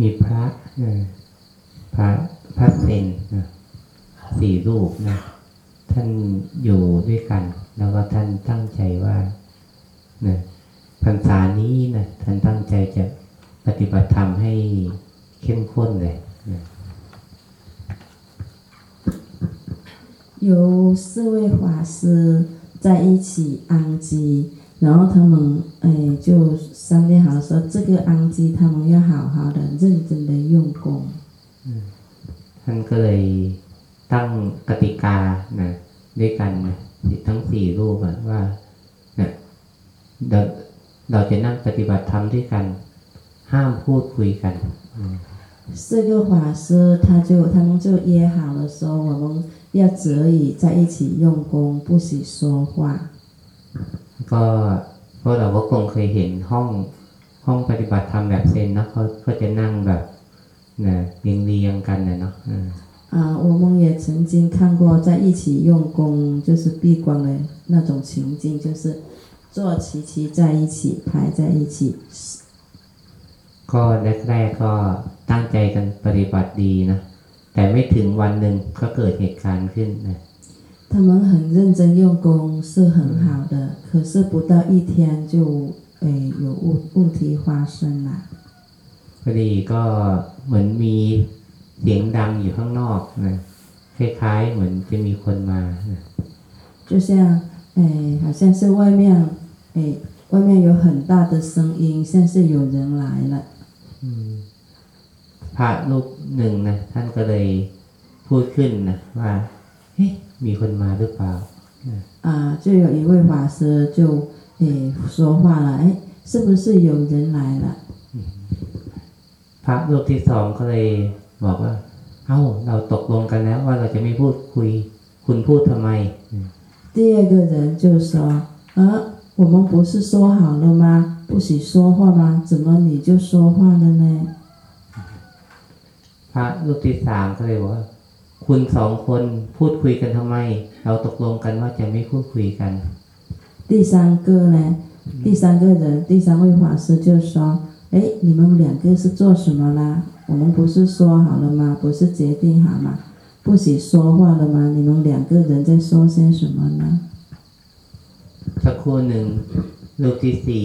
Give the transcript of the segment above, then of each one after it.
มีพระพระพระเซนนะสี่รูปนะท่านอยู่ด้วยกัน แล้วก็ท่านตั้งใจว่านะพรรษานี้นะท่านตั้งใจจะปฏิบัติธรรมให้เข้มข้นเลยนะ有四位法师在一起安基， 然后他们哎就商量好说，这个安基他们要好好的、认真的用功。ท่านก็เลยตั้งกติกานะด้วยกันทั้งสี่รูปว่านะเราเราจะนั่งปฏิบัติธรรมด้วยกัน ห้ามพูดคุยกัน四个法师，他就他们就约好了说，我们要择以在一起用功，不许说话。 ก็เพราะเราก็คงเคยเห็นห้องห้องปฏิบัติธรรมแบบเซนนะเขาก็จะนั่งแบบนะเรียงเรียงกันนะเนาะ啊，我们也曾经看过在一起用功，就是闭关的那种情境，就是坐齐齐在一起，排在一起。ก็แรกๆก็ตั้งใจกันปฏิบัติดีนะแต่ไม่ถึงวันหนึ่งก็เกิดเหตุการณ์ขึ้นนะ 他们很认真用功是很好的，可是不到一天就诶有问问题发生了。พอดีก็เหมือนมีเสียงดังอยู่ข้างนอกนะคล้ายๆเหมือนจะมีคนมา就像诶好像是外面诶外面有很大的声音，像是有人来了。พระรูปหนึ่งนะท่านก็เลยพูดขึ้นนะว่าเฮ้ มีคนมาหรือเปล่า啊，就有一位法师就诶说话了，哎，是不是有人来了？พระรูปที่สองก็เลยบอกว่า เอ้าเราตกลงกันแล้ว ว่าเราจะไม่พูดคุย คุณพูดทำไม第二个人就说，啊，我们不是说好了吗？不许说话吗？怎么你就说话了呢？พระรูปที่สามก็เลยว่า คุณสองคนพูดคุยกันทำไม เราตกลงกันว่าจะไม่พูดคุยกัน第三个呢？第三个人，第三位法师就说：“哎，你们两个是做什么啦？我们不是说好了吗？不是决定好吗？不许说话了吗？你们两个人在说些什么呢？”สักครู่หนึ่งรูปที่สี่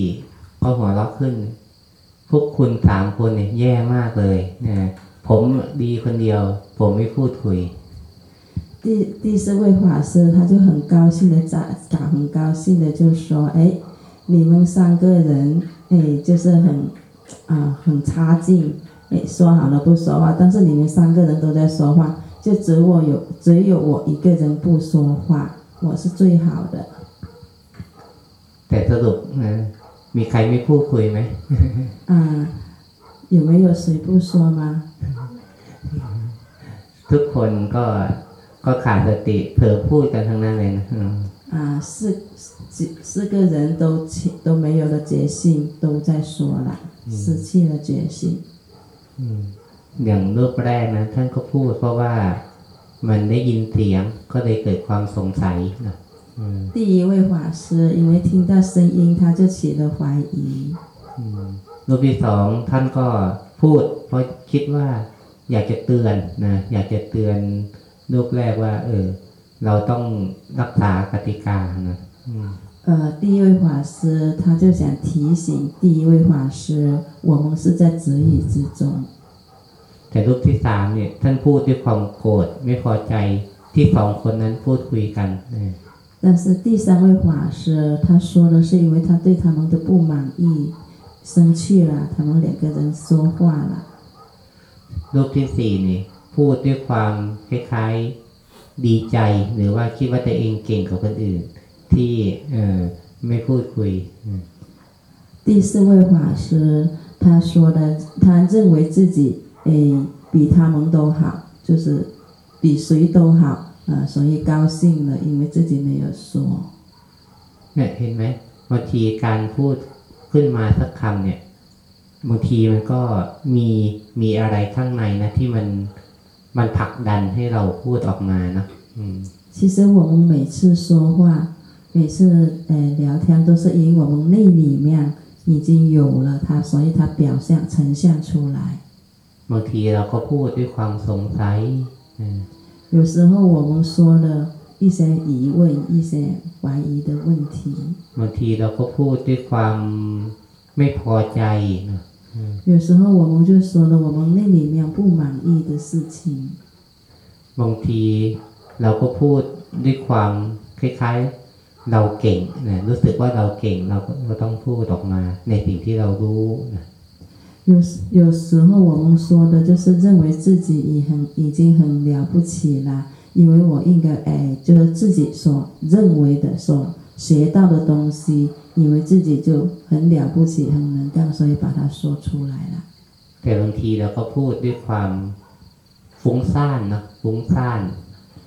ก็หัวเราะขึ้น พวกคุณสามคนเนี่ยแย่มากเลยนะ ผมดีคนเดียว ผมไม่พูดคุย第第四位法师他就很高兴的讲，很高兴的就说：“哎，你们三个人，哎，就是很啊很差劲，哎，说好了不说话，但是你们三个人都在说话，就只我有只有我一个人不说话，我是最好的。”แต่สรุปนะมีใครไม่พูดคุยไหมอ่า 有没有谁不说吗ทุกคนก็ก็ขาดสติเผลอพูดกันทั้งนั้นเลยนะอ่า四四个人都都没有了决心都在说了失去了决心อย่างรูปแรกนะท่านก็พูดเพราะว่ามันได้ยินเสียงก็เลยเกิดความสงสัยนะ第一位法师因为听到声音，他就起了怀疑。 รูปที่สองท่านก็พูด เพราะคิดว่า อยากจะเตือนนะอยากจะเตือนรูปแรกว่า เออ เราต้องรักษากติกานะ呃，第一位法师他就想提醒第一位法师，我们是在指引之中。แต่รูปที่สามเนี่ย ท่านพูดด้วยความโกรธไม่พอใจที่สองคนนั้นพูดคุยกันนะ但是第三位法师他说的是因为他对他们的不满意， 生气了，他们两个人说话了。รูปที่สี่นี่พูดด้วยความคล้ายๆดีใจหรือว่าคิดว่าตัวเองเก่งกว่าคนอื่น ที่เออไม่พูดคุย第四位法师他说的，他认为自己诶比他们都好，就是比谁都好。啊，所以高兴了，因为自己没有说。เนี่ยเห็นไหมบางทีการพูด ขึ้นมาสักคำเนี่ยบางทีมันก็มีมีอะไรข้างในนะที่มันมันผลักดันให้เราพูดออกมานะอืม其实我们每次说话，每次呃聊天都是因为我们内里面已经有了它，所以它表现呈现出来。 บางทีเราก็พูดด้วยความสงสัยนะ 有时候我们说了 一些疑问、一些怀疑的问题， บางทีเราก็พูดด้วยความไม่พอใจนะ 有时候我们就说了我们那里面不满意的事情， บางทีเราก็พูดด้วยความคล้ายๆเราเก่งนะรู้สึกว่าเราเก่งเราก็เราต้องพูดออกมา ในสิ่งที่เรารู้นะ 有时有时候我们说的就是认为自己已很已经很了不起啦， 以为我应该哎，就是自己所认为的所学到的东西，以为自己就很了不起、很能干，所以把它说出来了。 แต่บางทีเราก็พูดด้วยความฟุ้งซ่านนะฟุ้งซ่าน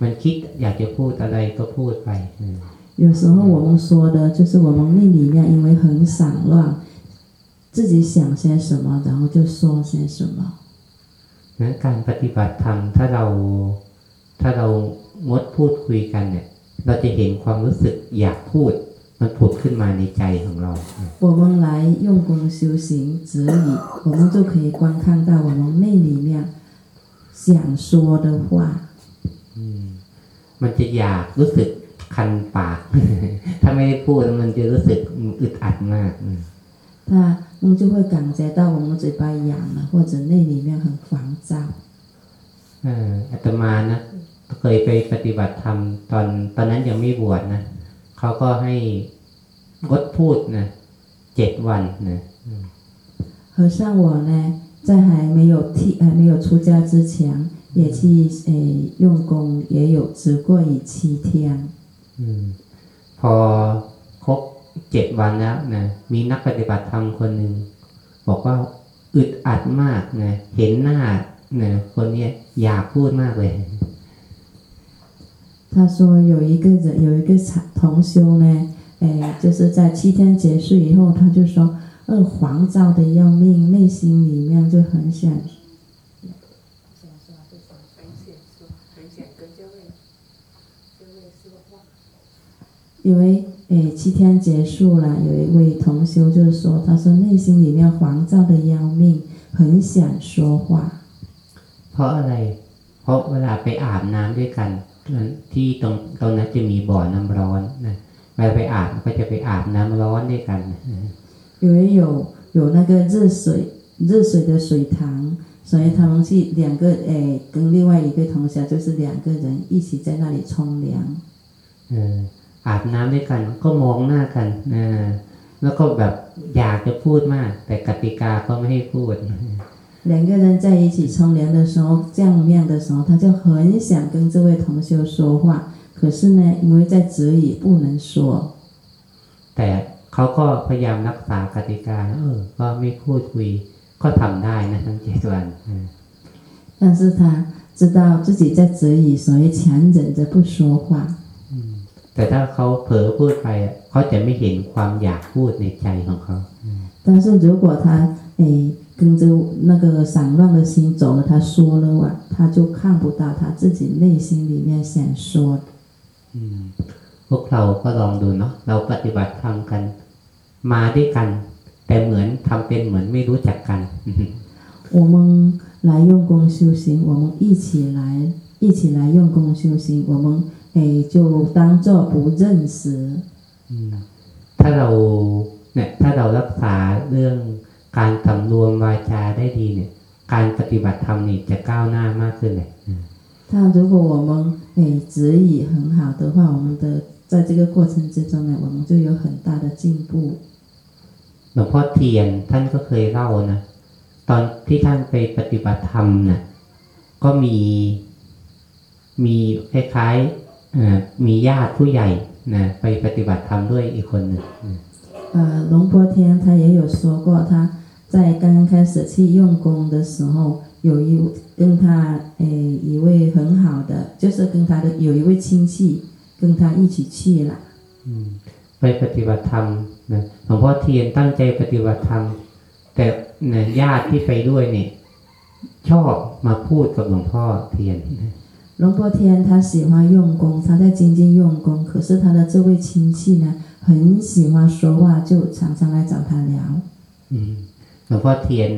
มันคิดอยากจะพูดอะไรก็พูดไปอืม 有时候我们说的就是我们那里面因为很散乱，自己想些什么，然后就说些什么。 นั้นการปฏิบัติธรรมถ้าเรา ถ้าเรางดพูดคุยกันเนี่ย เราจะเห็นความรู้สึกอยากพูด มันผุดขึ้นมาในใจของเรา 我们来用功修行止语，我们就可以观看到我们内里面想说的话。 อืมมันจะอยากรู้สึกคันปาก ถ้าไม่ได้พูดมันจะรู้สึกอึดอัดมากอืม 那我们就会感觉到我们嘴巴痒了，或者内里面很烦躁。 เอ่ออาตมานะ เคยไปปฏิบัติธรรมตอนตอนนั้นยังไม่บวชนะเขาก็ให้งดพูดนะเจ็ดวันนะ 和尚我呢，在还没有剃还没有出家之前，也去诶用功，也有止过以七天。 อืมพอครบเจ็ดวันแล้วนะมีนักปฏิบัติธรรมคนหนึ่งบอกว่าอึดอัดมากนะเห็นหน้านะคนเนี้ยอยากพูดมากเลย 他说有一个人有一个同修呢，诶，就是在七天结束以后，他就说，呃，黄躁的要命，内心里面就很想很想说，很想跟这位这位说话。因为诶七天结束了，有一位同修就说，他说内心里面烦躁的要命，很想说话。 เพราะอะไร เพราะเวลาไปอาบน้ำด้วยกัน น。 ที่ตรงตรงนั้นจะมีบ่อน้ำร้อนนะเวลาไปอาบก็จะไปอาบน้ำร้อนด้วยกันนะ 因为有有那个热水热水的水塘，所以他们去两个诶跟另外一个同学就是两个人一起在那里冲凉。 เอออาบน้ำด้วยกันก็มองหน้ากันนะแล้วก็แบบอยากจะพูดมาก แต่กติกาก็ไม่ให้พูด 两个人在一起冲凉的时候，降面的时候，他就很想跟这位同修说话，可是呢，因为在止语不能说， แต่เขาก็พยายามรักษากติกาเออ ก็ไม่พูดคุย ก็ทำได้นะทั้งเจ็ดวันอืม 但是他知道自己在止语，所以强忍着不说话。 แต่ถ้าเขาเผลอพูดไปอ่ะเขาจะไม่เห็นความอยากพูดในใจของเขา 但是如果他诶 跟着那个散乱的心走了，他说了话，他就看不到他自己内心里面想说的。 อืมพวกเราก็ลองดูเนาะเราปฏิบัติธรรมกัน มาด้วยกัน แต่เหมือนทำเป็นเหมือนไม่รู้จักกัน 我们来用功修行，我们一起来，一起来用功修行，我们诶就当做不认识。 อืมถ้าเราเนี่ยถ้าเรารักษาเรื่อง การสำรวมวาจาได้ดีเนี่ย การปฏิบัติธรรมนี่จะก้าวหน้ามากขึ้นเลยอืม 那如果我们诶止语很好的话，我们的在这个过程之中呢，我们就有很大的进步。 หลวงพ่อเทียนท่านก็เคยเล่านะ ตอนที่ท่านไปปฏิบัติธรรมนะ่ะก็มีมีคล้ายๆเอ่อมีญาติผู้ใหญ่นะไปปฏิบัติธรรมด้วยอีกคนหนึ่งอืม 呃，龙婆天他也有说过，他 在刚刚开始去用功的时候，有一跟他诶一位很好的，就是跟他的有一位亲戚跟他一起去了。 อืมไปปฏิบัติธรรมนะหลวงพ่อเทียนตั้งใจปฏิบัติธรรม แต่นะญาติที่ไปด้วยเนี่ย ชอบมาพูดกับหลวงพ่อเทียน 龙婆天他喜欢用功，他在精进用功，可是他的这位亲戚呢，很喜欢说话，就常常来找他聊。 อืม หลวงพ่อเทียน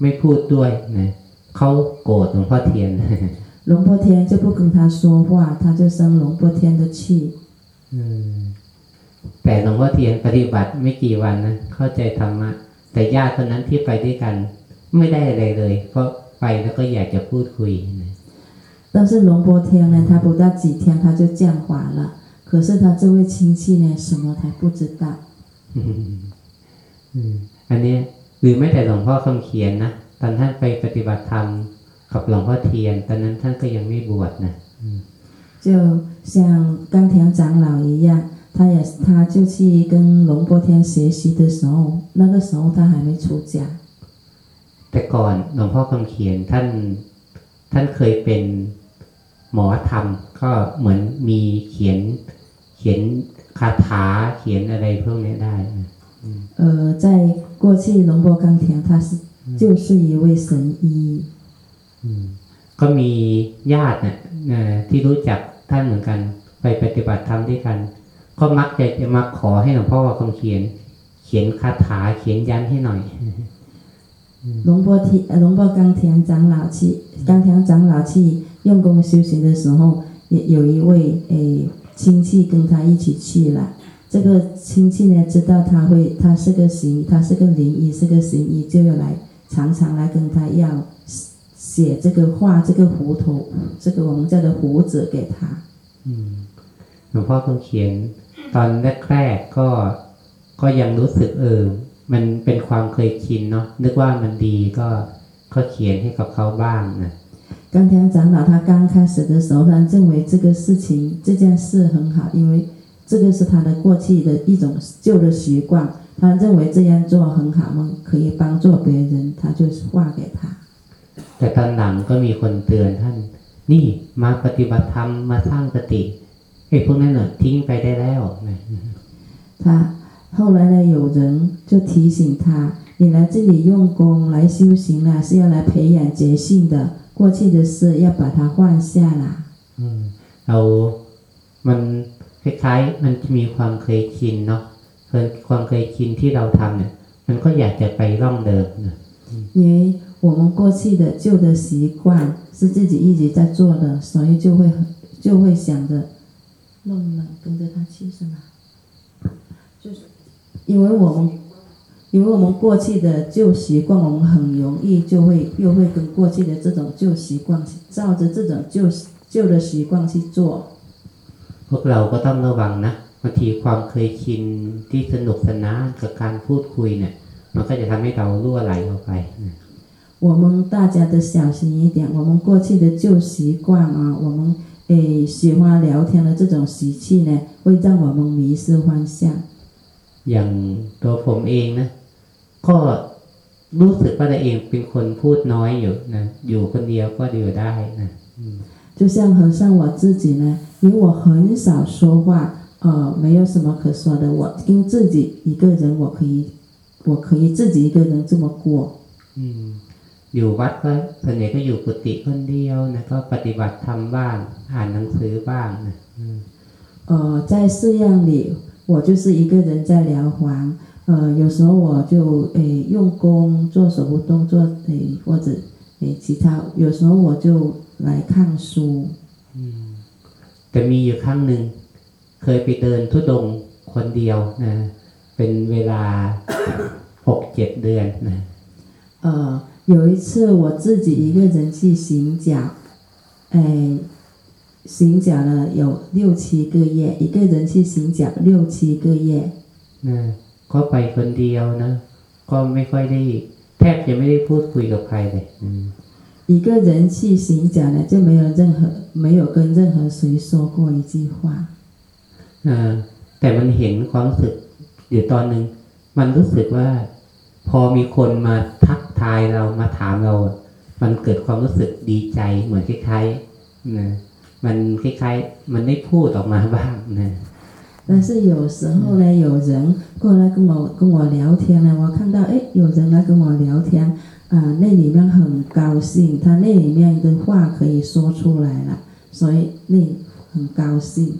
ไม่พูดด้วยนะ เขาโกรธหลวงพ่อเทียน 龙波天就不跟他说话，他就生龙波天的气。 อืมแต่หลวงพ่อเทียนปฏิบัติไม่กี่วันนะเข้าใจธรรมะ แต่ญาติคนนั้นที่ไปด้วยกัน ไม่ได้อะไรเลย เพราะไปแล้วก็อยากจะพูดคุยนะ 但是龙波天呢，他不到几天他就降华了。可是他这位亲戚呢，什么他不知道。 อืมอันเนี้ย หรือไม่แต่หลวงพ่อคำเขียนนะตอนท่านไปปฏิบัติธรรมกับหลวงพ่อเทียน ตอนนั้นท่านก็ยังไม่บวชนะ 就像冈田长老一样，他也他就去跟龙波天学习的时候，那个时候他还没出家。 แต่ก่อนหลวงพ่อคำเขียนท่านท่านเคยเป็นหมอธรรม ก็เหมือนมีเขียนเขียนคาถาเขียนอะไรพวกนี้ได้นะ 呃，在 过去龙波冈田他是就是一位神医， อืมก็มีญาตินะนะที่รู้จักท่านเหมือนกัน ไปปฏิบัติธรรมด้วยกัน ก็มักจะจะมาขอให้หลวงพ่อคำเขียน เขียนคาถาเขียนยันให้หน่อย 龙波天呃龙波冈田长老去冈田长老去用功修行的时候，也有一位诶亲戚跟他一起去了。 这个亲戚呢，知道他会，他是个行，他是个灵医，是个行医，就要来常常来跟他要写这个画这个胡头，这个我们叫的胡子给他。 อืมหลวงพ่อคำเขียน ตอนแรกๆก็ก็ยังรู้สึกเออ มันเป็นความเคยชินเนาะนึกว่ามันดีก็ก็เขียนให้กับเขาบ้างนะ 冈田长老他刚开始的时候，他认为这个事情这件事很好，因为 这个是他的过去的一种旧的习惯，他认为这样做很好嘛，可以帮助别人，他就画给他。 แต่ตอนหลังก็มีคนเตือนท่าน นี่มาปฏิบัติธรรมมาสร้างสติไอ้พวกนั้นเน่ะทิ้งไปได้แล้วนะ 他后来呢，有人就提醒他，你来这里用功来修行了，是要来培养觉性的，过去的事要把它放下啦。 อืมเรามัน คล้ายๆ มันจะมีความเคยชินเนาะเคยความเคยชินที่เราทำเนี่ย มันก็อยากจะไปร่องเดิมนะ 因为我们过去的旧的习惯是自己一直在做的，所以就会就会想着弄了跟着他去是吗？就是因为我们因为我们过去的旧习惯，我们很容易就会又会跟过去的这种旧习惯，照着这种旧旧的习惯去做。 พวกเราก็ต้องระวังนะบางทีความเคยชินที่สนุกสนานกับการพูดคุยเนี่ย มันก็จะทำให้เราล่วไหลออกไปนะ 我们大家都小心一点，我们过去的旧习惯啊，我们诶喜欢聊天的这种习气呢，会让我们迷失方向。 อย่างตัวผมเองนะ ก็รู้สึกว่าตัวเองเป็นคนพูดน้อยอยู่นะ อยู่คนเดียวก็อยู่ได้นะอืม 就像和尚我自己呢， 因为我很少说话，呃，没有什么可说的，我跟自己一个人，我可以，我可以自己一个人这么过。 อืมอยู่วัดก็ส่วนใหญ่ก็อยู่กุฏิคนเดียวนะก็ปฏิบัติธรรมบ้างอ่านหนังสือบ้างนะอืม 呃，在寺院里，我就是一个人在疗房，呃，有时候我就诶用功做手部动作，诶或者诶其他，有时候我就来看书。 อืม แต่มีอยู่ครั้งหนึ่งเคยไปเดินทุดงค์คนเดียวนะ เป็นเวลา หกเจ็ดเดือนนะ 呃，有一次我自己一个人去行脚，哎，行脚了有六七个月，一个人去行脚六七个月。 นะก็ไปคนเดียวนะ ก็ไม่ค่อยได้ แทบจะไม่ได้พูดคุยกับใครเลยอืม 一个人去行脚呢，就没有任何没有跟任何谁说过一句话。 เออแต่มันเห็นความรู้สึกอยู่ตอนหนึ่งมันรู้สึกว่า พอมีคนมาทักทายเรามาถามเรา มันเกิดความรู้สึกดีใจเหมือนคล้ายๆนะมันคล้ายๆ มันได้พูดออกมาบ้างนะ 但是有时候呢，有人过来跟我跟我聊天呢，我看到哎，有人来跟我聊天， 啊、那里面很高兴，他那里面的话可以说出来了，所以那很高兴。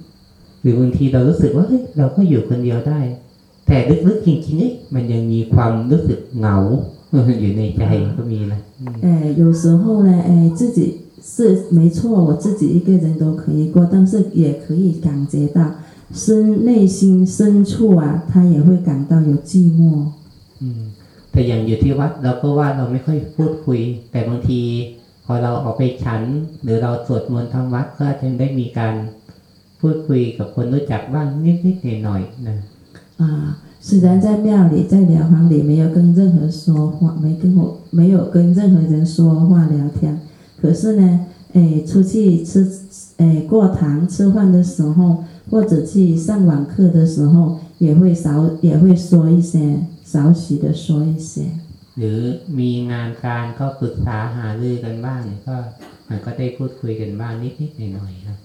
หรือบางทีเรารู้สึกว่าเฮ้ยเราก็อยู่คนเดียวได้ แต่ลึกๆจริงๆเอ๊ะมันยังมีความรู้สึกเหงา อยู่ในใจก็มีนะอืม 哎，有时候呢，哎，自己是没错，我自己一个人都可以过，但是也可以感觉到深内心深处啊，他也会感到有寂寞。 อืม แต่อย่างอยู่ที่วัดเราก็ว่าเราไม่ค่อยพูดคุย แต่บางที พอเราออกไปฉัน หรือเราสวดมนต์ทางวัดก็จะได้มีการพูดคุยกับคนรู้จักบ้างนิดๆหน่อยๆนะ 啊，虽然在庙里、在疗房里没有跟任何说话，没跟我没有跟任何人说话聊天，可是呢，哎，出去吃，哎，过堂吃饭的时候，或者去上网课的时候，也会少也会说一些， 少许的说一些。 หรือมีงานการก็ปรึกษาหารือกันบ้างก็มันก็ได้พูดคุยกันบ้างนิดๆหน่อยๆครับ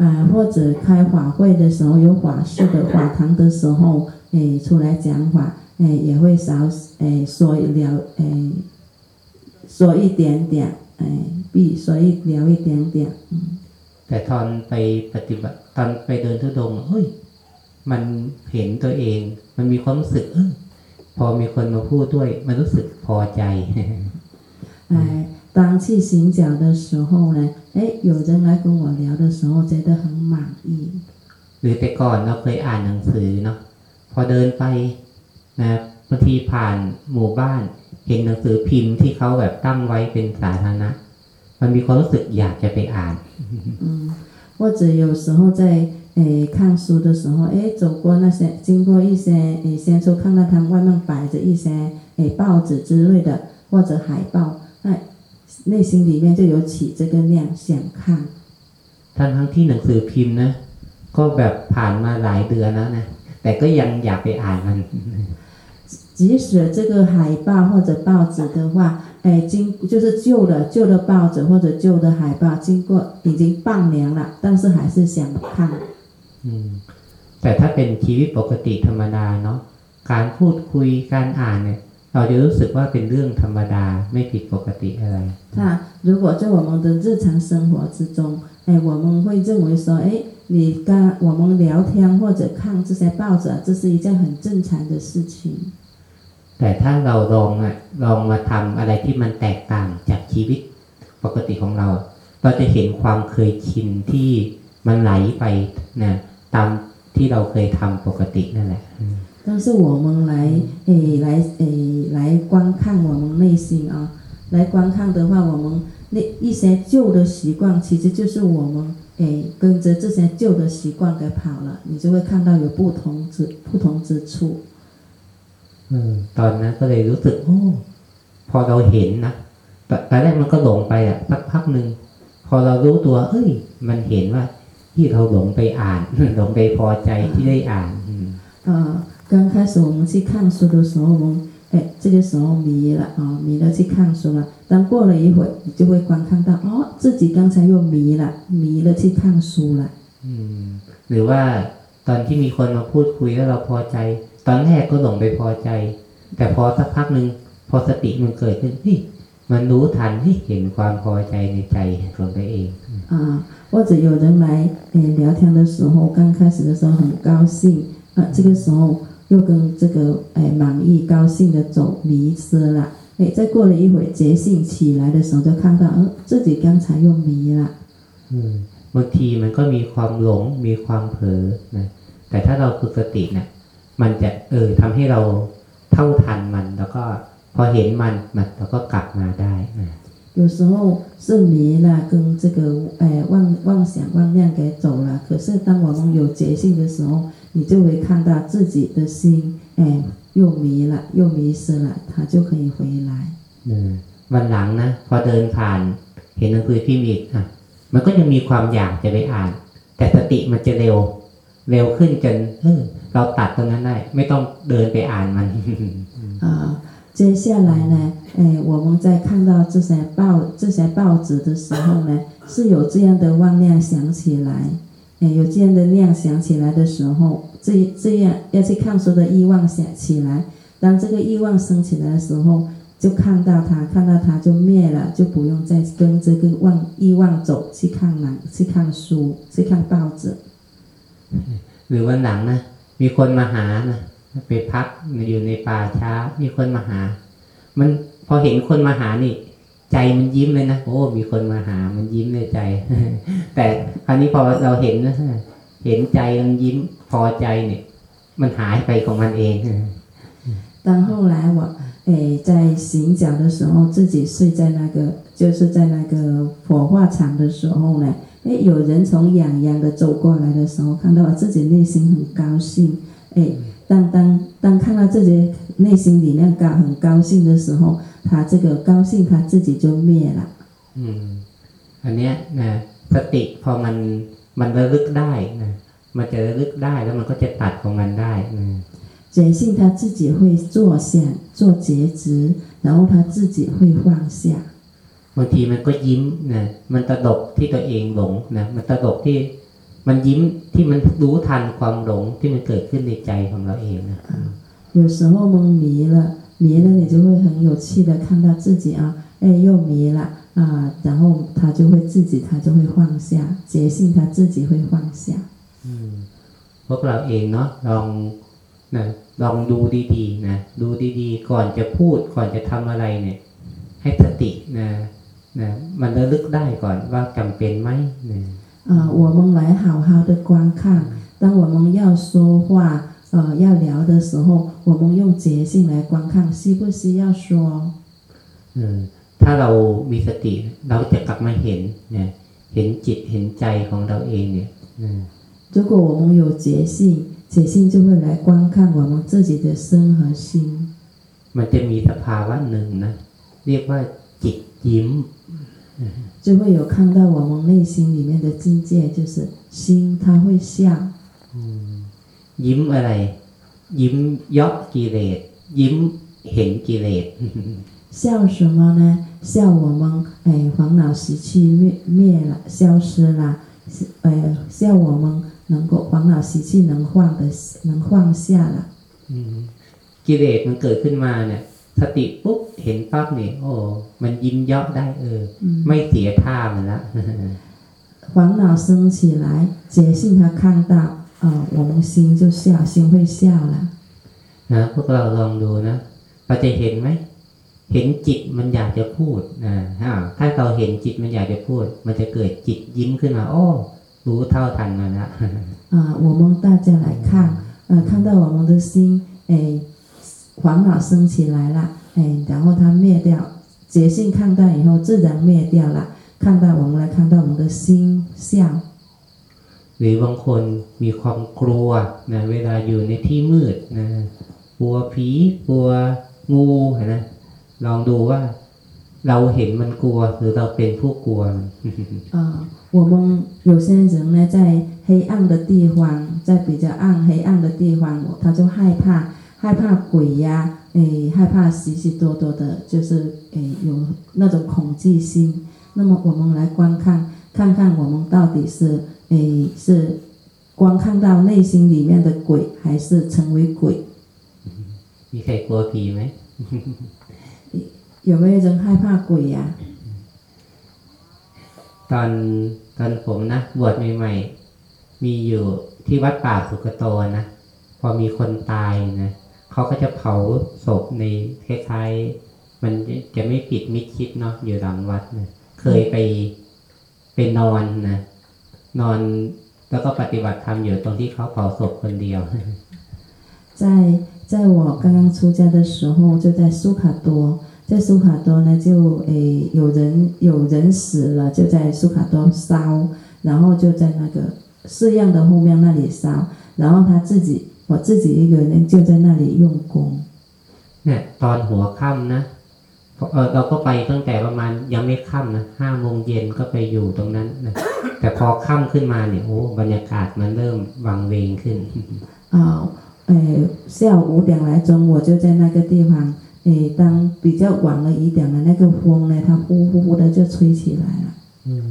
啊，或者开法会的时候，有法事的法堂的时候，哎，出来讲法，哎，也会少，哎，说一聊，哎，说一点点，哎，必说一聊一点点，嗯， แต่ตอนไปปฏิบัติตอนไปเดินทุดงค์เฮ้ยมันเห็นตัวเอง มันมีความรู้สึกเออพอมีคนมาพูดด้วย มันรู้สึกพอใจ 哎，当去行脚的时候呢，哎，有人来跟我聊的时候，觉得很满意。 หรือแต่ก่อนเราเคยอ่านหนังสือเนาะพอเดินไปนะบางทีผ่านหมู่บ้าน เห็นหนังสือพิมพ์ที่เขาแบบตั้งไว้เป็นสาธารณะ มันมีความรู้สึกอยากจะไปอ่าน 嗯，或者有时候在 诶看书的时候，诶走过那些经过一些诶先出看到他们外面摆着一些诶报纸之类的或者海报，那内心里面就有起这个念想看。 ทั้งทั้งที่หนังสือพิมพ์นะ ก็แบบผ่านมาหลายเดือนแล้วนะ แต่ก็ยังอยากไปอ่านมัน 即使这个海报或者报纸的话，哎，经就是旧的旧的报纸或者旧的海报，经过已经半年了，但是还是想看。 อืมแต่ถ้าเป็นชีวิตปกติธรรมดาเนาะการพูดคุยการอ่านเนี่ย เราจะรู้สึกว่าเป็นเรื่องธรรมดาไม่ผิดปกติอะไร 那如果在我们的日常生活之中，哎，我们会认为说，哎，你跟我们聊天或者看这些报纸，这是一件很正常的事情。 แต่ถ้าเราลองอะลองมาทำอะไรที่มันแตกต่างจากชีวิตปกติของเรา เราจะเห็นความเคยชินที่มันไหลไปนะ ตามที่เราเคยทำปกตินั่นแหละ 但是我们来，哎，来，哎，来观看我们内心啊，来观看的话，我们那一些旧的习惯，其实就是我们，哎，跟着这些旧的习惯给跑了，你就会看到有不同之不同之处。 เออตอนนั้นก็เลยรู้สึกโอ้พอเราเห็นนะตตอนแรกมันก็หลงไปอะสักพักหนึ่งพอเรารู้ตัวเอ้ย มันเห็นว่า ที่เราหลงไปอ่าน หลงไปพอใจที่ได้อ่านอืม 呃，刚开始我们去看书的时候，我们哎，这个时候迷了啊、迷了去看书了。但过了一会，你就会观看到哦，自己刚才又迷了，迷了去看书了。 อืมหรือว่าตอนที่มีคนมาพูดคุยแล้วเราพอใจ ตอนแรกก็หลงไปพอใจ แต่พอสักพักหนึ่งพอสติมันเกิดขึ้นเฮ้ยมันรู้ทันเฮ้ยเห็นความพอใจในใจของตัวเอง 啊，或者有人来诶聊天的时候，刚开始的时候很高兴，啊，这个时候又跟这个诶满意、高兴的走迷失了，诶，再过了一会觉醒起来的时候，就看到，呃，自己刚才又迷了。 อืมบางทีมันก็มีความหลงมีความเผลอนะแต่ถ้าเราฝึกสติเนี่ยมันจะเออทำให้เราเท่าทันมัน แล้วก็พอเห็นมันมันเราก็กลับมาได้นะ 有时候是迷了，跟这个诶妄妄想妄念给走了。可是当我们有觉性的时候，你就会看到自己的心，诶，又迷了，又迷失了，它就可以回来。 เออวันหลังนะพอเดินผ่านเห็นหนังสือพิมพ์อีกอ่ะมันก็ยังมีความอยากจะไปอ่าน แต่สติมันจะเร็ว เร็วขึ้นจนเออเราตัดตรงนั้นได้ ไม่ต้องเดินไปอ่านมัน 啊， 接下来呢，哎，我们在看到这些报这些报纸的时候呢，是有这样的妄念想起来，哎，有这样的念想起来的时候，这这样要去看书的欲望想起来，当这个欲望升起来的时候，就看到它，看到它就灭了，就不用再跟这个妄欲望走去看哪去看书去看报纸。 หรือวันหลังนะมีคนมาหานะ ไปพักอยู่ในป่าช้า มีคนมาหา มันพอเห็นคนมาหานี่ ใจมันยิ้มเลยนะโอ้มีคนมาหามันยิ้มในใจ แต่คราวนี้พอเราเห็นนะเห็นใจมันยิ้มพอใจเนี่ย มันหายไปของมันเอง 当后来我诶在行脚的时候，自己睡在那个就是在那个火化场的时候呢，诶有人从养羊的走过来的时候，看到了自己内心很高兴，诶 当当当看到自己内心里面高很高兴的时候，他这个高兴他自己就灭了。 อืม อันเนี้ยนะสติพอมันมันระลึกได้นะมันจะระลึกได้แล้วมันก็จะตัดของมันได้นะ 觉性他自己会坐想做觉知，然后他自己会放下。 บางทีมันก็ยิ้มนะมันตลกที่ตัวเองหลงนะมันตลกที่ มันยิ้มที่มันรู้ทันความหลงที่มันเกิดขึ้นในใจของเราเองนะ 有时候懵迷了，迷了你就会很有趣的看到自己啊，哎又迷了啊，然后他就会自己他就会放下，觉性他自己会放下。 อืมพวกเราเองเนาะลองนะลองดูดีๆนะดูดีๆ ก่อนจะพูดก่อนจะทำอะไรเนี่ย ให้สตินะนะมันระลึกได้ก่อนว่าจำเป็นไหมนะ 啊，我们来好好的观看，当我们要说话，呃，要聊的时候，我们用觉性来观看，需不需要说？ เออถ้าเรามีสติ เราจะกลับมาเห็นเนี่ยเห็นจิตเห็นใจของเราเองเนี่ยนะ 如果我们有觉性，觉性就会来观看我们自己的身和心。 มันจะมีสภาวะหนึ่งนะ เรียกว่าจิตยิ้ม 就会有看到我们内心里面的境界，就是心，它会笑， ยิ้มอะไร ยิ้มเยาะกิเลสยิ้มเห็นกิเลส 笑什么呢？笑我们哎烦恼习气灭灭了，消失了，是呃笑我们能够烦恼习气能放的能放下了。 อืมกิเลสมันเกิดขึ้นมาเนี่ย สติปุ๊บเห็นปั๊บเนี่ยโอ้มันยิ้มเยาะได้เออ 嗯， ไม่เสียท่ามันละ 烦恼升起来，觉性它看到，呃，我们心就笑，心会笑了。 นะพวกเราลองดูนะเราจะเห็นไหม เห็นจิตมันอยากจะพูดนะอ่าถ้าเราเห็นจิตมันอยากจะพูด มันจะเกิดจิตยิ้มขึ้นมา โอ้ รู้เท่าทันมันละ 啊、我们大家来看，呃，看到我们的心，哎， 烦恼升起来了，哎，然后它灭掉，觉性看到以后自然灭掉了。看到我们来看到我们的心笑， หรือบางคนมีความกลัวนะเวลาอยู่ในที่มืดนะกลัวผีกลัวงูเห็นไหมลองดูว่า เราเห็นมันกลัว หรือเราเป็นผู้กลัวมัน 啊、我们有些人呢，在黑暗的地方，在比较暗黑暗的地方，他就害怕， 害怕鬼呀、诶，害怕许许多多的，就是诶有那种恐惧心。那么我们来观看，看看我们到底是诶是观看到内心里面的鬼，还是成为鬼？ มีใครกลัวผีไหม 有没有人害怕鬼呀、 ตอนตอนผมนะบวชใหม่ๆ มีอยู่ที่วัดป่าสุกโตนะ พอมีคนตายนะ เขาก็จะเผาศพในคล้ายๆ มันจะไม่ปิดมิดชิดเนาะอยู่หลังวัดนะเคยไปไปนอนนะนอนแล้วก็ปฏิบัติธรรมอยู่ตรงที่เขาเผาศพคนเดียว 在在我刚刚出家的时候，就在苏卡多，在苏卡多呢，就诶有人有人死了，就在苏卡多烧，然后就在那个寺院的后面那里烧，然后他自己 我自己一个人就在那里用功。 เนี่ยตอนหัวค่ำนะเออเราก็ไปตั้งแต่ประมาณยังไม่ค่ำนะห้าโมงเย็นก็ไปอยู่ตรงนั้นนะแต่พอค่ำขึ้นมาเนี่ยโอ้บรรยากาศมันเริ่มวังเวงขึ้น 啊，诶，下午五点来钟，我就在那个地方，诶，当比较晚了一点的那个风呢，它呼呼呼的就吹起来了。 อืม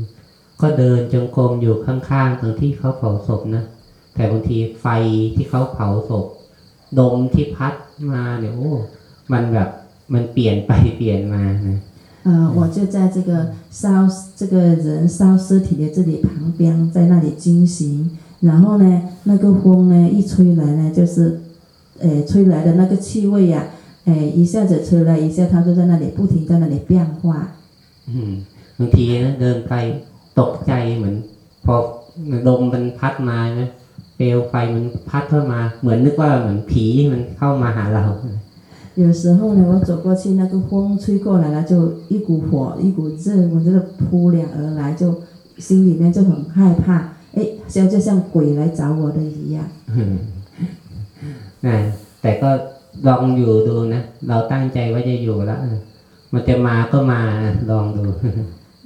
ก็เดินจงกรมอยู่ข้างๆตรงที่เขาเผาศพนะ แต่บางทีไฟที่เขาเผาศพลมที่พัดมาเนี่ยโอ้มันแบบมันเปลี่ยนไปเปลี่ยนมานะ 呃，我就在这个烧这个人烧尸体的这里旁边，在那里进行。然后呢，那个风呢一吹来呢，就是，呃，吹来的那个气味呀、 哎，一下子出来，一下他就在那里不停在那里变化。 อืมบางทีนะเดินไปตกใจเหมือน พอลมมันพัดมานะเป ลวไฟมันพัดเข้ามา เหมือนนึกว่าเหมือนผีมันเข้ามาหาเรา 有时候呢，我走过去，那个风吹过来了，就一股火，一股热，我这个扑脸而来，就心里面就很害怕，哎，像就像鬼来找我的一样。 นะแต่ก็ลองอยู่ดูนะ เราตั้งใจว่าจะอยู่แล้วเออมันจะมาก็มาลองดู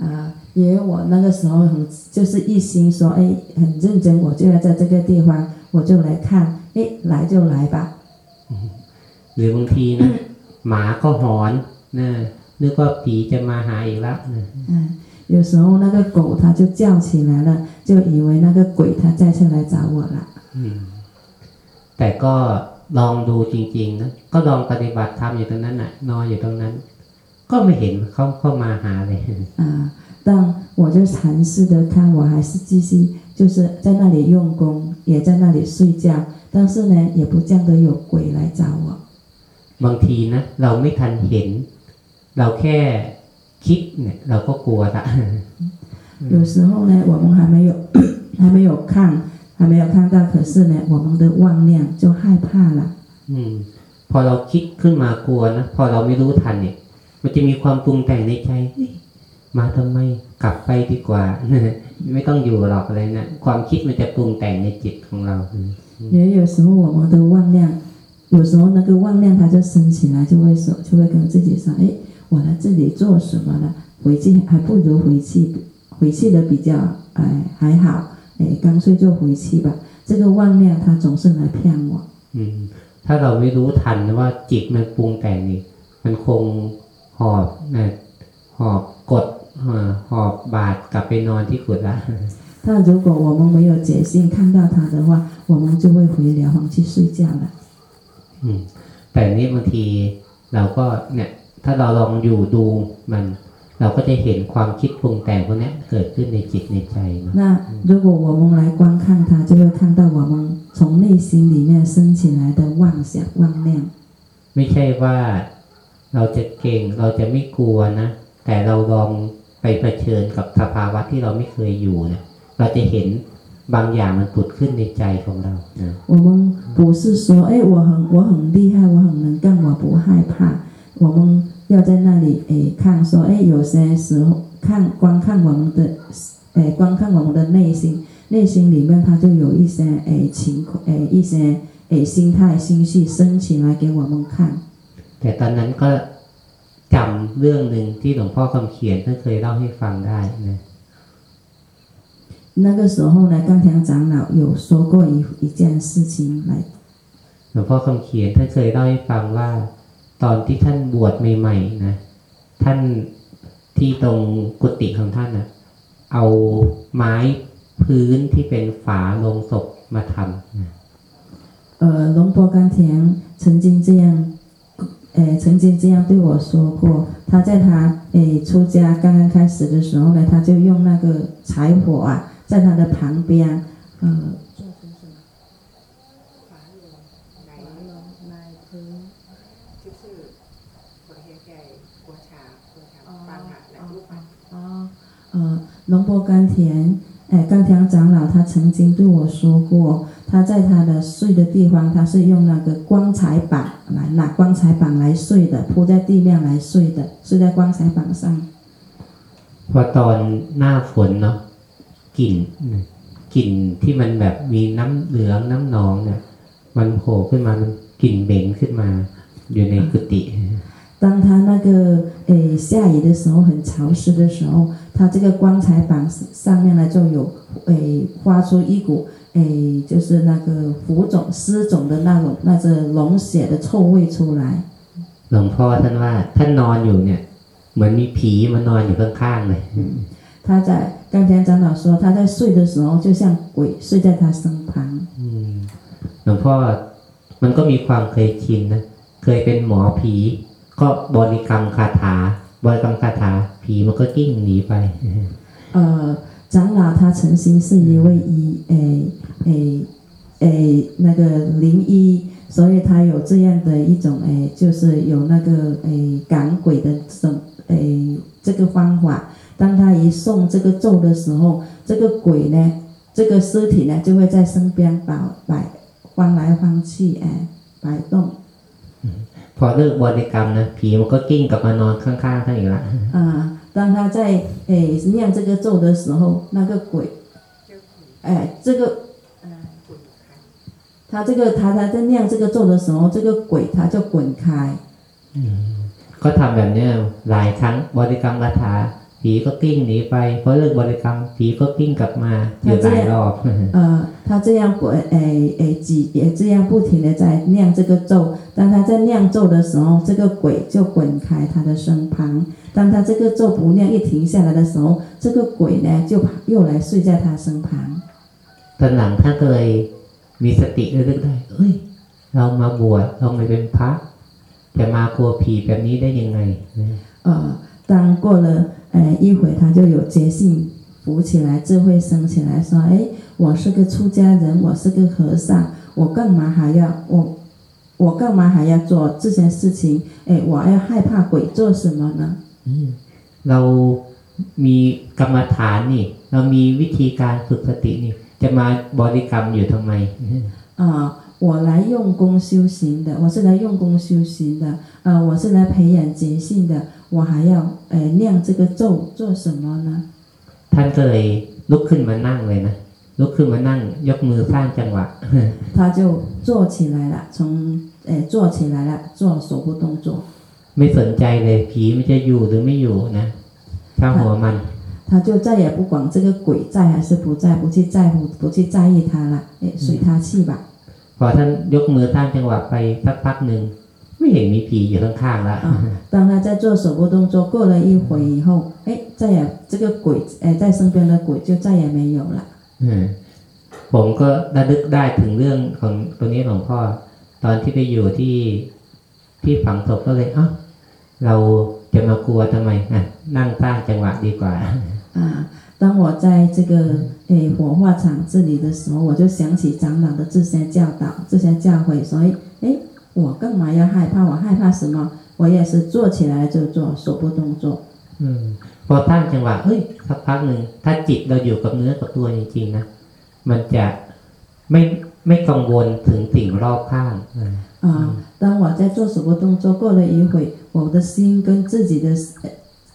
啊，因 为我那个时候很就是一心说，哎，很认真，我就要在这个地方，我就来看，哎，来就来吧。 หรือบางทีนะหมาก็หอนนะนึกว่าผีจะมาหาอีกแล้วนะ 嗯，有时候那个狗它就叫起来了，就以为那个鬼它再次来找我了。 อืมแต่ก็ลองดูจริงๆนะก็ลองปฏิบัติธรรมอยู่ตรงนั้นน่ะ นอนอยู่ตรงนั้น ก็ไม่เห็นเขาเข้ามาหาเลย 啊，但 我就尝试的看，我还是继续就是在那里用功，也在那里睡觉，但是呢，也不见得有鬼来找我。 บางทีนะเราไม่ทันเห็น เราแค่คิดเนี่ย เราก็กลัวละ 有时候呢，我们还没有还没有看，还没有看到，可是呢，我们的妄念就害怕了。 อืม พอเราคิดขึ้นมากลัวนะพอเราไม่รู้ทันเนี่ย มันจะมีความปรุงแต่งในใจเฮ้ย มาทำไมกลับไปดีกว่า ไม่ต้องอยู่หรอกอะไรนะความคิดมันจะปรุงแต่งในจิตของเรา 也有时候我们的妄念，有时候那个妄念它就升起来，就会说，就会跟自己说，哎，我来这里做什么呢？回去还不如回去，回去的比较，哎，还好，哎，干脆就回去吧。这个妄念它总是来骗我。 อืม ถ้าเราไม่รู้ทันว่าจิตมันปรุงแต่งนี่ มันคงหอบนะหอบกดเอ่อ หอบบาดกลับไปนอนที่กุฏละ 但如果我们没有决心看到它的话，我们就会回疗房去睡觉了。 อืม แต่นี่บางทีเราก็เนี่ย ถ้าเราลองอยู่ดูมัน เราก็จะเห็นความคิดปรุงแต่งพวกเนี้ยเกิดขึ้นในจิตในใจเนอะ 那如果我们来观看它，就会看到我们从内心里面升起来的妄想、妄念。 ไม่ใช่ว่าเราจะเก่งเราจะไม่กลัวนะ แต่เราลองไป เผชิญกับสภาวะที่เราไม่เคยอยู่เนี่ย เราจะเห็นบางอย่างมันผุดขึ้นในใจของเรานะ 我们不是说，哎，我很我很厉害，我很能干，我不害怕。我们要在那里，哎，看说，哎，有些时候看观看我们的，哎，观看我们的内心，内心里面它就有一些，哎，情况，哎，一些，哎，心态、心绪升起来给我们看。 แต่ตอนนั้นก็ จำเรื่องหนึ่งที่หลวงพ่อคำเขียนท่านเคยเล่าให้ฟังได้นะ 那个时候呢，冈田长老有说过一一件事情来 หลวงพ่อคำเขียนท่านเคยเล่าให้ฟังว่า ตอนที่ท่านบวชใหม่ๆนะท่านที่ตรงกุฏิของท่านนะเอาไม้พื้นที่เป็นฝาโลงศพมาทำนะ 呃，龙波甘田曾经这样， 诶、呃、曾经这样对我说过，他在他诶、呃、出家刚刚开始的时候呢，他就用那个柴火啊，在他的旁边，嗯、呃。龙波甘田，诶，甘田长老他曾经对我说过，他在他的睡的地方，他是用那个棺材板来拿棺材板来睡的，铺在地面来睡的，睡在棺材板上。 พอตอนหน้าฝนเนาะกลิ่นนะกลิ่นที่มันแบบมีน้ำเหลืองน้ำหนองเนี่ย มันโผล่ขึ้นมามันกลิ่นเหม็นขึ้นมาอยู่ในกุฏิ 当他那个诶下雨的时候很潮湿的时候，他这个棺材板上面呢就有诶发出一股 诶就是那个浮肿湿肿的那种那个脓血的臭味出来。 หลวงพ่อท่านว่าท่านนอนอยู่เนี่ย เหมือนมีผีมานอนอยู่ข้างๆเลย 他在刚才长老说他在睡的时候就像鬼睡在他身旁。 อืมหลวงพ่อมันก็มีความเคยชินนะ เคยเป็นหมอผี ก็บริกรรมคาถา บริกรรมคาถา ผีมันก็กิ้งหนีไป 呃， 长老他曾经是一位医诶诶诶那个灵医， 所以他有这样的一种诶，就是有那个诶赶鬼的什诶这个方法。当他一诵这个咒的时候，这个鬼呢，这个尸体呢，就会在身边摆摆翻来翻去，哎，摆动。 พอเลิกบริกรรมนะผีมันก็กิ้งกลับมานอนข้างๆท่านอีกละ 啊， 当他在诶念这个咒的时候，那个鬼， เจ้าขุน 哎，这个 อ่าขุนค่ะ 他这个他他在念这个咒的时候，这个鬼他就滚开。 ก็ทำแบบเนี้ยหลายครั้งบริกรรมคาถา ผีก็กิ้งหนีไปพอเลิกบริกรรมผีก็กิ้งกลับมาอยู่หลายรอบ 呃，他这样滚，诶诶几也这样不停的在念这个咒。当他在念咒的时候，这个鬼就滚开他的身旁。当他这个咒不念一停下来的时候，这个鬼呢就跑又来睡在他身旁。 ตอนหลังท่านก็เลยมีสติระลึกได้ เอ้ย เรามาบวชเราไม่เป็นพระจะมากลัวผีแบบนี้ได้ยังไง 呃，当过了 呃一会，他就有觉性浮起来，智慧升起来，说：“哎，我是个出家人，我是个和尚，我干嘛还要我我干嘛还要做这些事情？哎，我要害怕鬼做什么呢？ เรามีกรรมฐานนี่ เรามีวิธีการฝึกสตินี่ จะมาบริกรรมอยู่ทำไม 啊、 我来用功修行的，我是来用功修行的，呃，我是来培养觉性的，我还要呃念这个咒做什么呢？ ท่านก็เลยลุกขึ้นมานั่งเลยนะ ลุกขึ้นมานั่ง ยกมือสร้างจังหวะ 他就坐起来了，从呃坐起来了，做手部动作。 ไม่สนใจเลยผีมันจะอยู่หรือไม่อยู่นะช่างหัวมัน 他就再也不管这个鬼在还是不在，不去在乎，不去在意他了，哎，随他去吧。 พอท่านยกมือสร้างจังหวะไปสักพักหนึ่งไม่เห็นมีผีอยู่ข้างๆแล้ว 啊，当他在做手部动作过了一会以后，哎，再也这个鬼，哎，在身边的鬼就再也没有了。 อืมผมก็ระลึกได้ถึงเรื่องของตัวนี้หลวงพ่อ ตอนที่ไปอยู่ที่ที่ฝังศพก็เลยเอ้าเราจะมากลัวทำไมอ่ะนั่งสร้างจังหวะดีกว่า 啊， 当我在这个诶火化场这里的时候，我就想起长老的这些教导、这些教诲，所以诶，我干嘛要害怕？我害怕什么？我也是做起来就做手部动作。 อืมพอตั้งจังหวะเฮ้ยสักพักหนึ่งถ้าจิตเราอยู่กับเนื้อกับตัวจริงๆนะมันจะไม่ไม่กังวลถึงสิ่งรอบข้างอ่า 啊，当我在做手部动作过了一会，我的心跟自己的，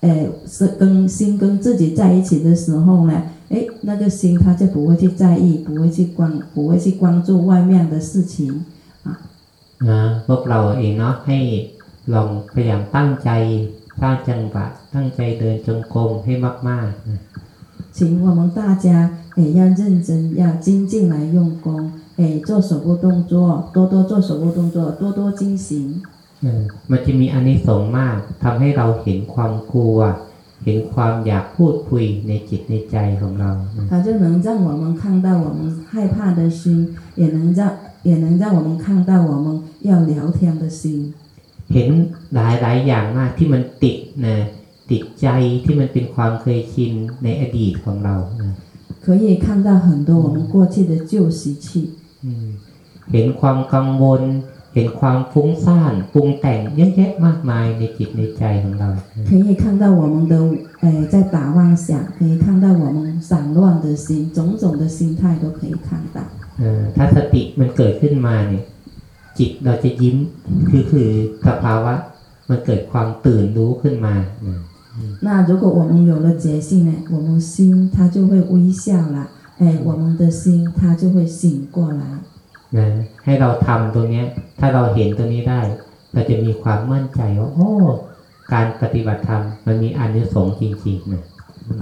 呃，是跟心跟自己在一起的时候呢，诶，那个心它就不会去在意，不会去关，不会去关注外面的事情。 นะพวกเราเองเนาะให้ลองพยายามตั้งใจสร้างจังหวะตั้งใจเดินจงกรมให้มากๆนะ 请我们大家诶要认真，要精进来用功，诶做手部动作，多多做手部动作，多多精行。 เออมันจะมีอานิสงส์มากทำให้เราเห็นความกลัว เห็นความอยากพูดคุยในจิตในใจของเรานะ 它就能让我们看到我们害怕的心，也能让也能让我们看到我们要聊天的心。 เห็นหลายหลายๆอย่างมากที่มันติดนะติดใจที่มันเป็นความเคยชินในอดีตของเรานะ 可以看到很多我们过去的旧习气， อืมเห็นความกังวล เห็นความฟุ้งซ่านปรุงแต่งเยอะแยะมากมายในจิตในใจของเรา 可以看到我们的诶在打妄想，可以看到我们散乱的心，种种的心态都可以看到。 เออถ้าสติมันเกิดขึ้นมาเนี่ย จิตเราจะยิ้มคือคือสภาวะ มันเกิดความตื่นรู้ขึ้นมานะ 那如果我们有了觉性呢，我们心它就会微笑了，哎，我们的心它就会醒过来。 นะให้เราทำตรงเนี้ย ถ้าเราเห็นตรงนี้ได้ เราจะมีความมั่นใจว่าโอ้ การปฏิบัติธรรมมันมีอานิสงส์จริงๆนะ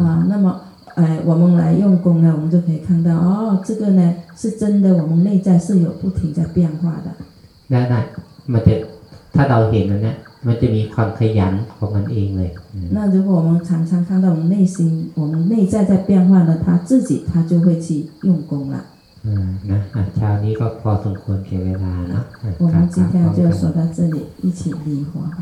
啊，那么，哎，我们来用功呢，我们就可以看到，哦，这个呢是真的，我们内在是有不停在变化的。 แล้วนะมันจะถ้าเราเห็นมันนะมันจะมีความขยันของมันเองเลยอืม 那如果我们常常看到我们内心，我们内在在变化了，他自己他就会去用功了。 อืมนะอ่ะเช้านี้ก็พอสมควรแก่เวลาเนาะอ่ะ 我 กราบ 们今天 พร้อม 就 กัน 说到这里，一起离火吧。